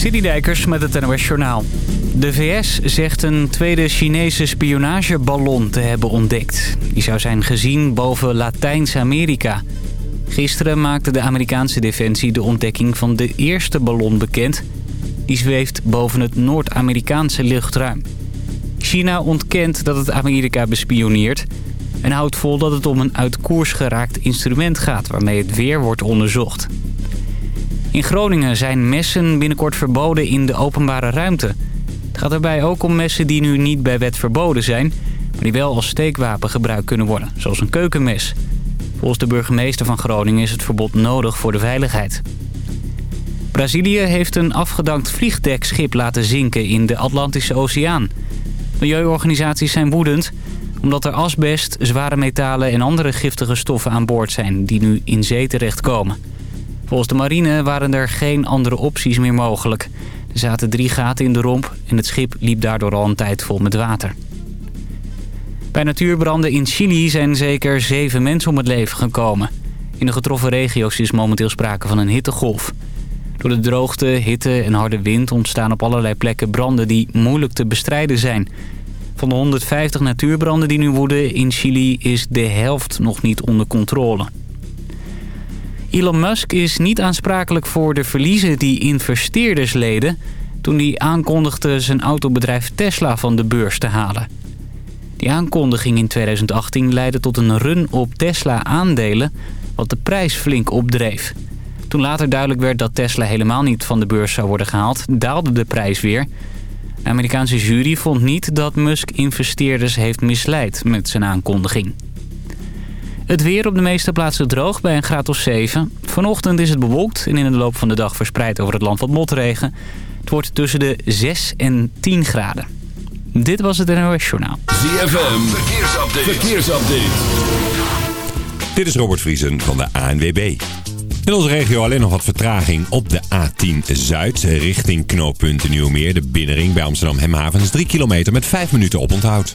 Dijkers met het NOS Journaal. De VS zegt een tweede Chinese spionageballon te hebben ontdekt. Die zou zijn gezien boven Latijns-Amerika. Gisteren maakte de Amerikaanse defensie de ontdekking van de eerste ballon bekend. Die zweeft boven het Noord-Amerikaanse luchtruim. China ontkent dat het Amerika bespioneert... en houdt vol dat het om een uit koers geraakt instrument gaat... waarmee het weer wordt onderzocht. In Groningen zijn messen binnenkort verboden in de openbare ruimte. Het gaat daarbij ook om messen die nu niet bij wet verboden zijn... maar die wel als steekwapen gebruikt kunnen worden, zoals een keukenmes. Volgens de burgemeester van Groningen is het verbod nodig voor de veiligheid. Brazilië heeft een afgedankt vliegdekschip laten zinken in de Atlantische Oceaan. Milieuorganisaties zijn woedend omdat er asbest, zware metalen en andere giftige stoffen aan boord zijn... die nu in zee terechtkomen. Volgens de marine waren er geen andere opties meer mogelijk. Er zaten drie gaten in de romp en het schip liep daardoor al een tijd vol met water. Bij natuurbranden in Chili zijn zeker zeven mensen om het leven gekomen. In de getroffen regio's is momenteel sprake van een hittegolf. Door de droogte, hitte en harde wind ontstaan op allerlei plekken branden die moeilijk te bestrijden zijn. Van de 150 natuurbranden die nu woeden in Chili is de helft nog niet onder controle. Elon Musk is niet aansprakelijk voor de verliezen die investeerders leden... toen hij aankondigde zijn autobedrijf Tesla van de beurs te halen. Die aankondiging in 2018 leidde tot een run op Tesla-aandelen... wat de prijs flink opdreef. Toen later duidelijk werd dat Tesla helemaal niet van de beurs zou worden gehaald... daalde de prijs weer. De Amerikaanse jury vond niet dat Musk investeerders heeft misleid met zijn aankondiging. Het weer op de meeste plaatsen droog bij een graad of 7. Vanochtend is het bewolkt en in de loop van de dag verspreid over het land wat motregen. Het wordt tussen de 6 en 10 graden. Dit was het NOS Journaal. ZFM, verkeersupdate. verkeersupdate. Dit is Robert Vriesen van de ANWB. In onze regio alleen nog wat vertraging op de A10 Zuid richting knooppunt Nieuwmeer. De binnenring bij Amsterdam Hemhavens 3 kilometer met 5 minuten oponthoud.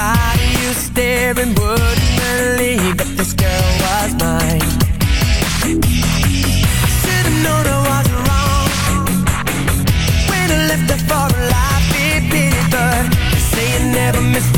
Everybody you staring wouldn't believe that this girl was mine. I should've known I was wrong when I left her for a life it pity, but they say you never miss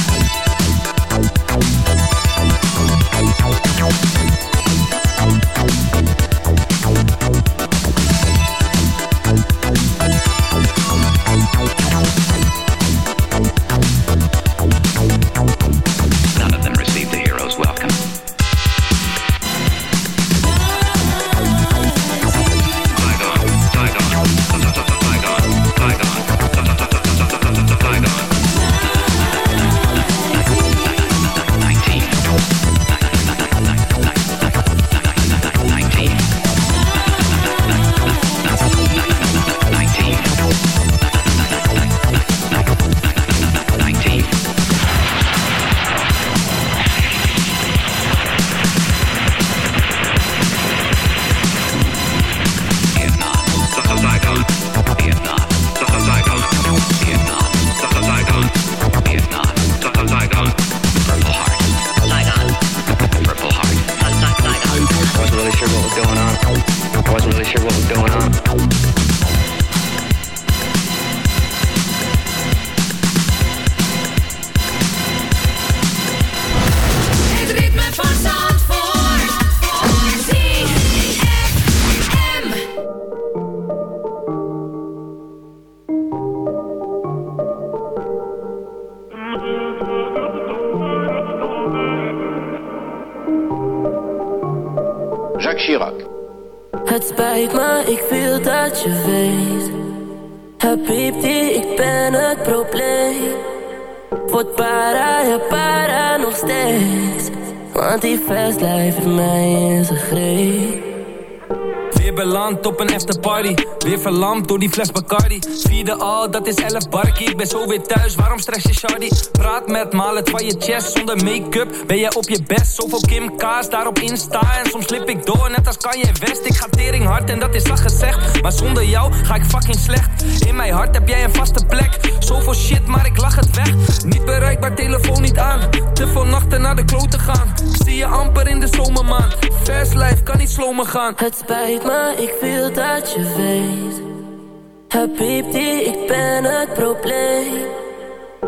Spijt me, ik wil dat je weet. Habibti, ik ben het probleem. Word para, ja para nog steeds. Want die fast life mij in zijn greep. Weer beland op een afterparty Weer verlamd door die fles Bacardi Al, dat is 11 barkie Ik ben zo weer thuis, waarom stress je shardy? Praat met het van je chest. Zonder make-up ben jij op je best. Zoveel Kim K's daarop Insta. En soms slip ik door, net als Kanye West. Ik ga tering hard en dat is zacht gezegd. Maar zonder jou ga ik fucking slecht. In mijn hart heb jij een vaste plek. Zoveel shit, maar ik lach het weg. Niet bereikbaar, telefoon niet aan. Te veel nachten naar de kloten gaan. Zie je amper in de zomermaan. Fast life, kan niet slomen gaan. Het spijt me, ik wil dat je weet. Habibti, ik ben het probleem.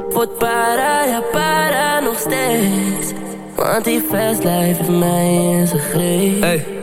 Word para, ja para nog steeds. Want die fast life heeft mij in zijn greep.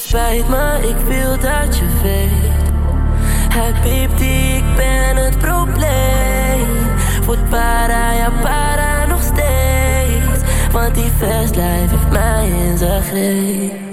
Het spijt me, ik wil dat je weet. Habibti, ik ben het probleem. Word para, ja para nog steeds. Want die life heeft mij in zijn greep.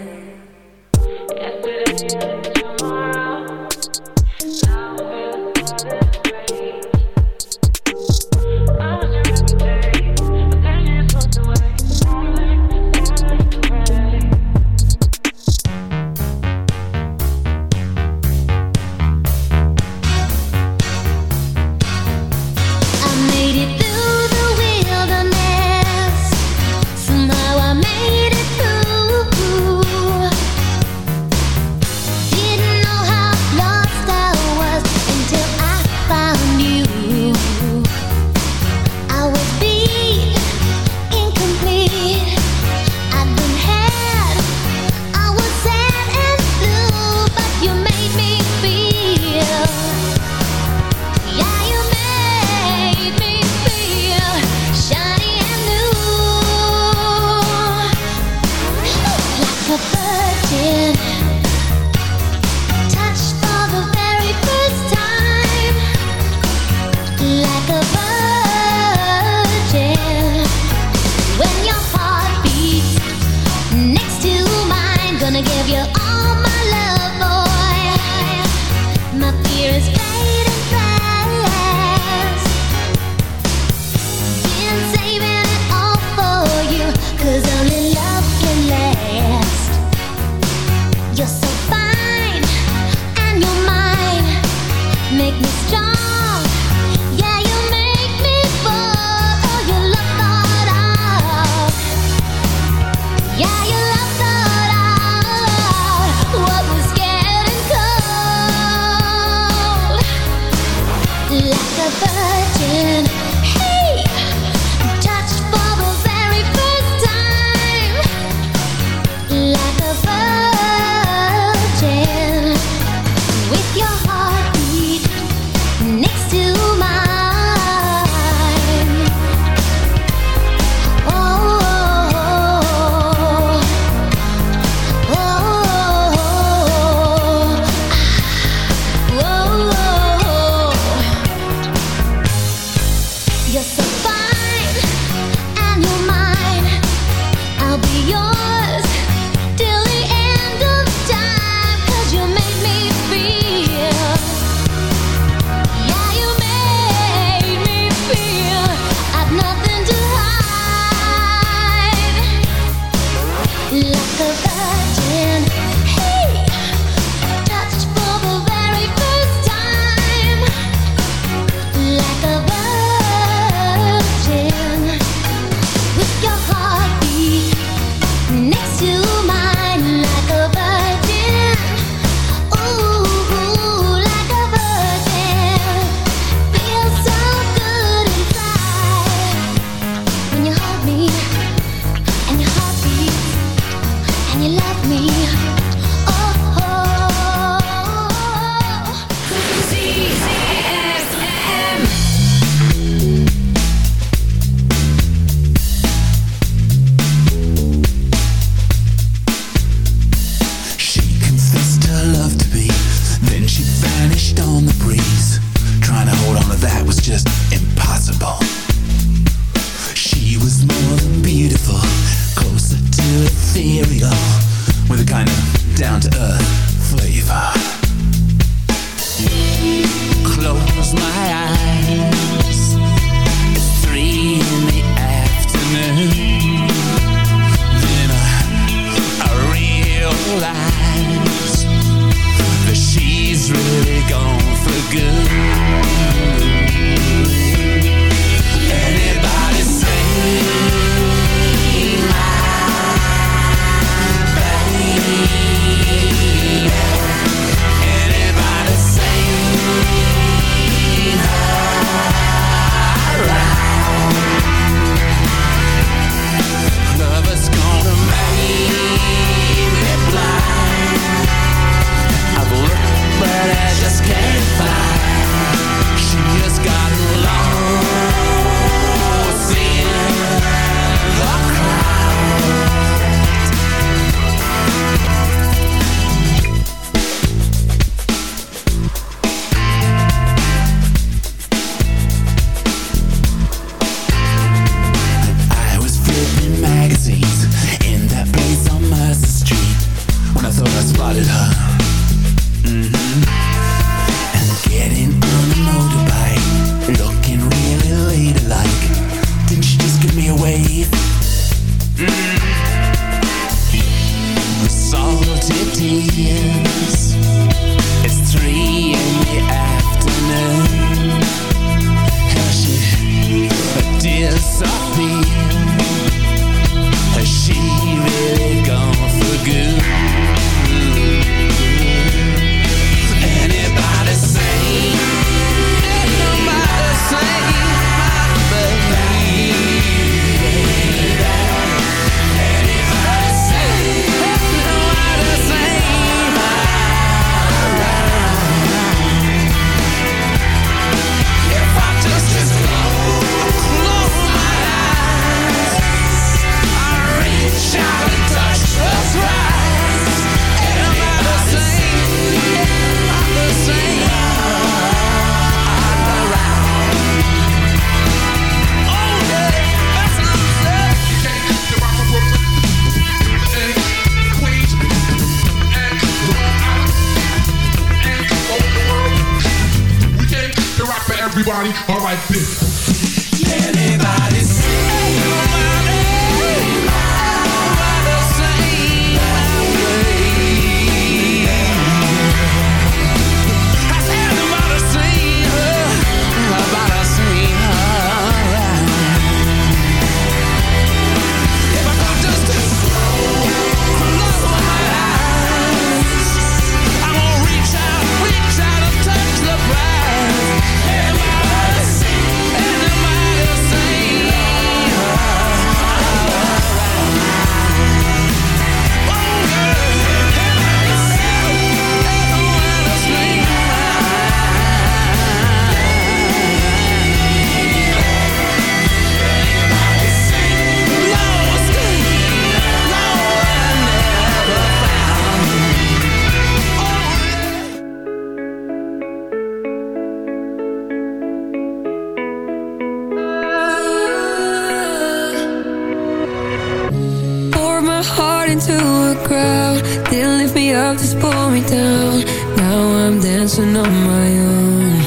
out into a crowd. Didn't lift me up, just pull me down. Now I'm dancing on my own.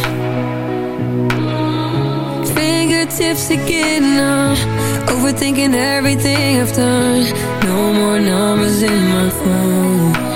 Fingertips are getting numb. Overthinking everything I've done. No more numbers in my phone.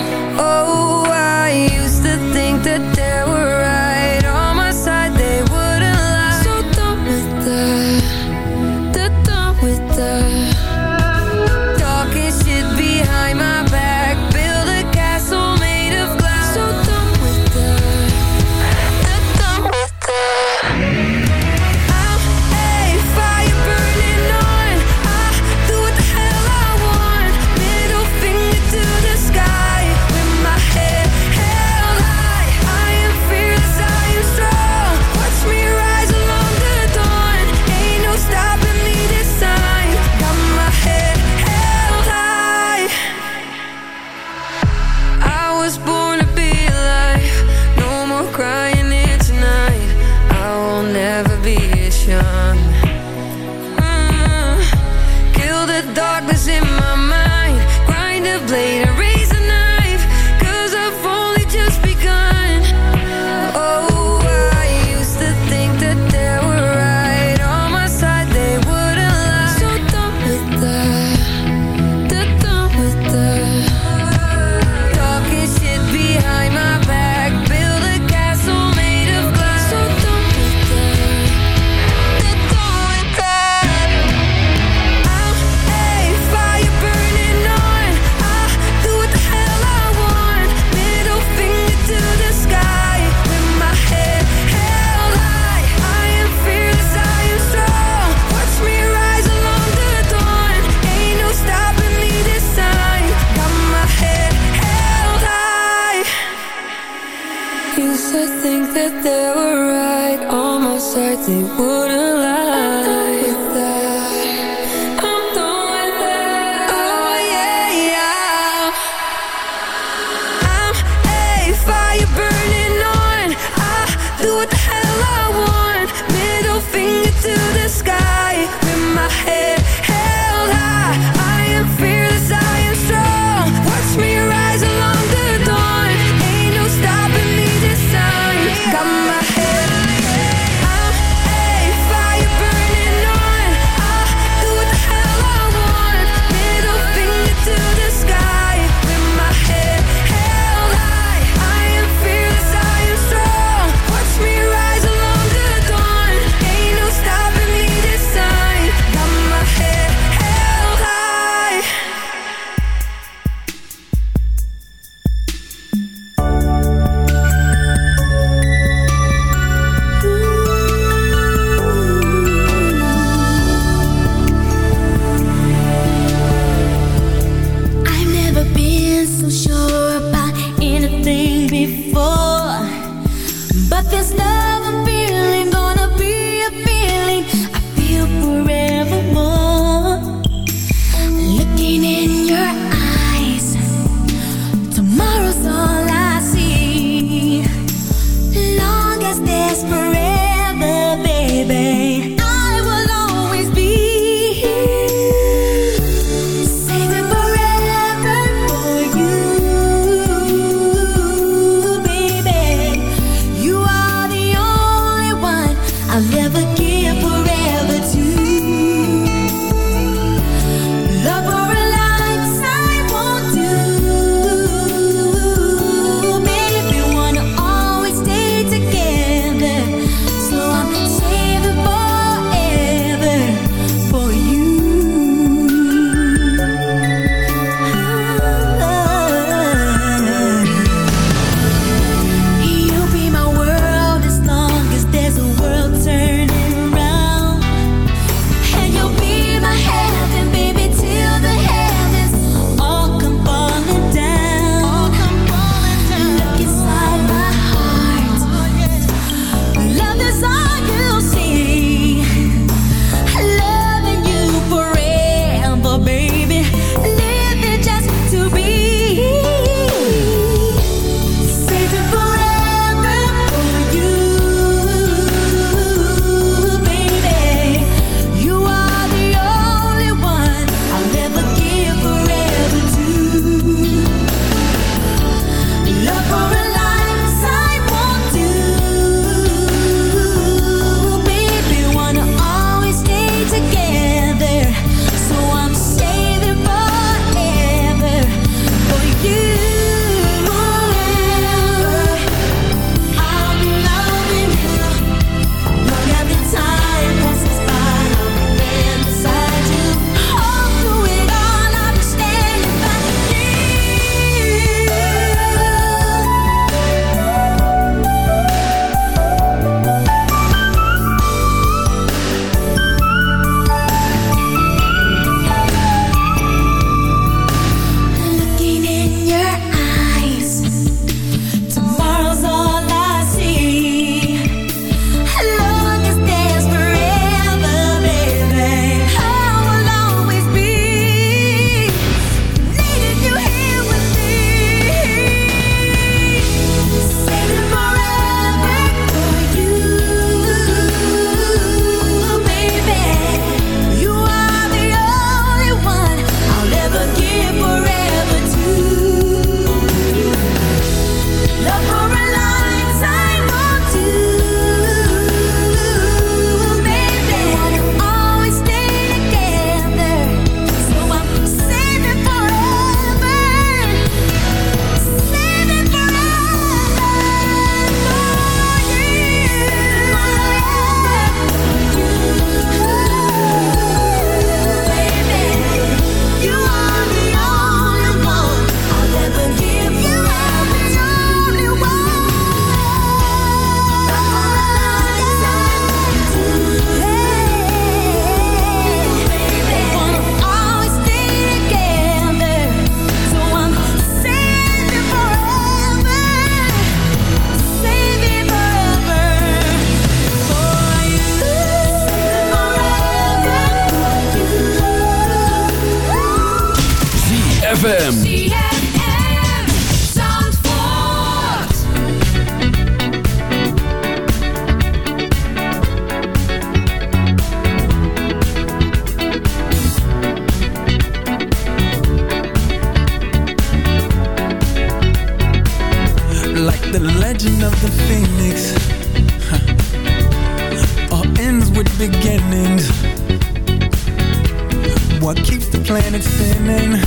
and it's spinning.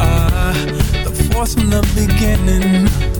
Ah, uh, the force from the beginning.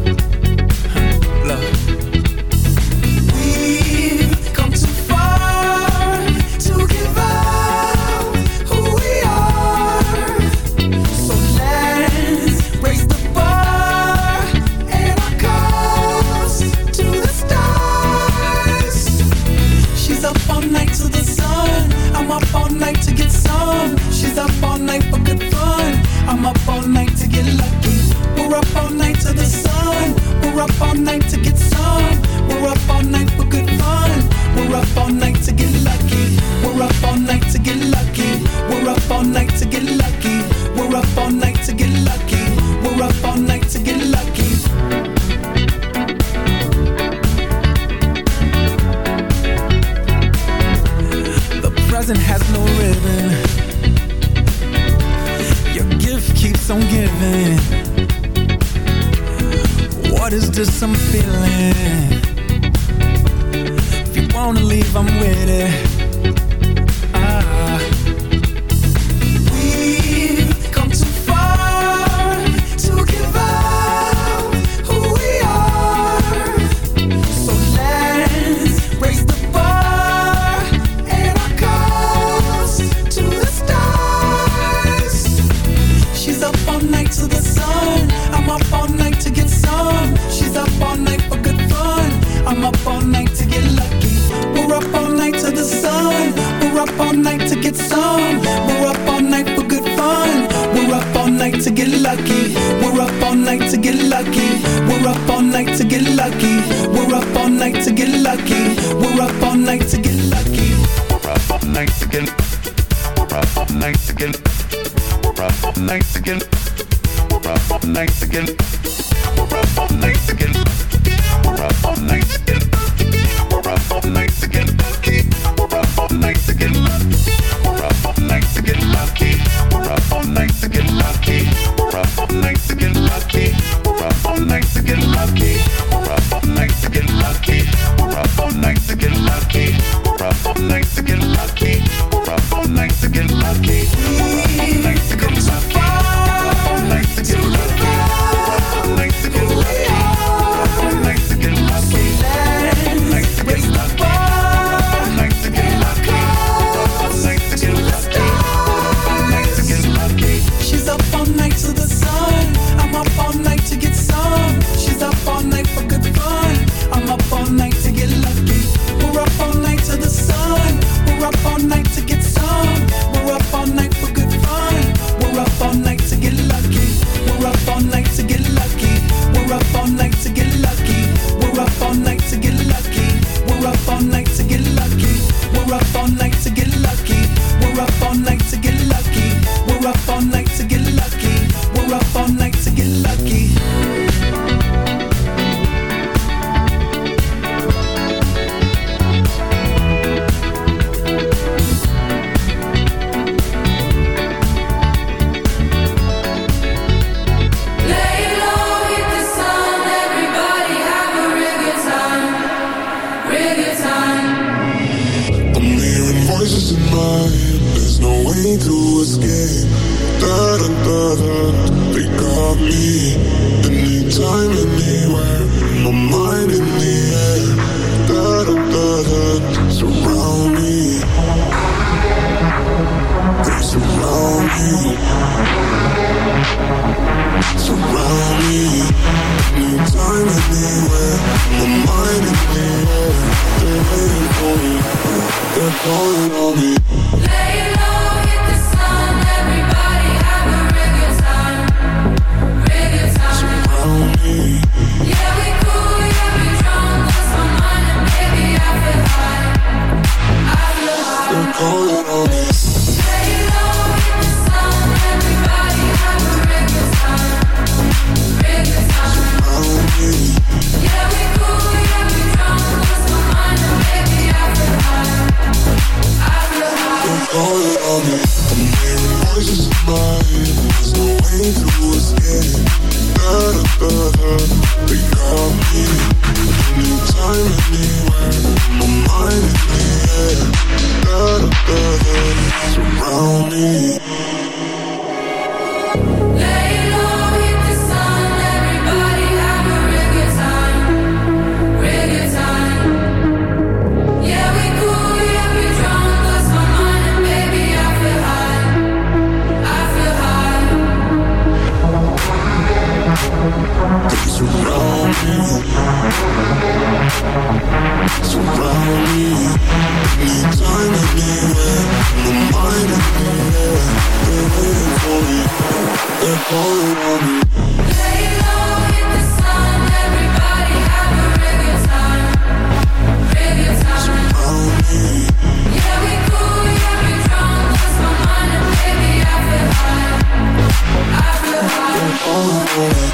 Anytime, anywhere. My mind. They're waiting for me. They're me. Lay low, the sun. Everybody have a time. Time. Yeah, we cool, yeah, we drunk. Lost my mind and I feel high. I feel high.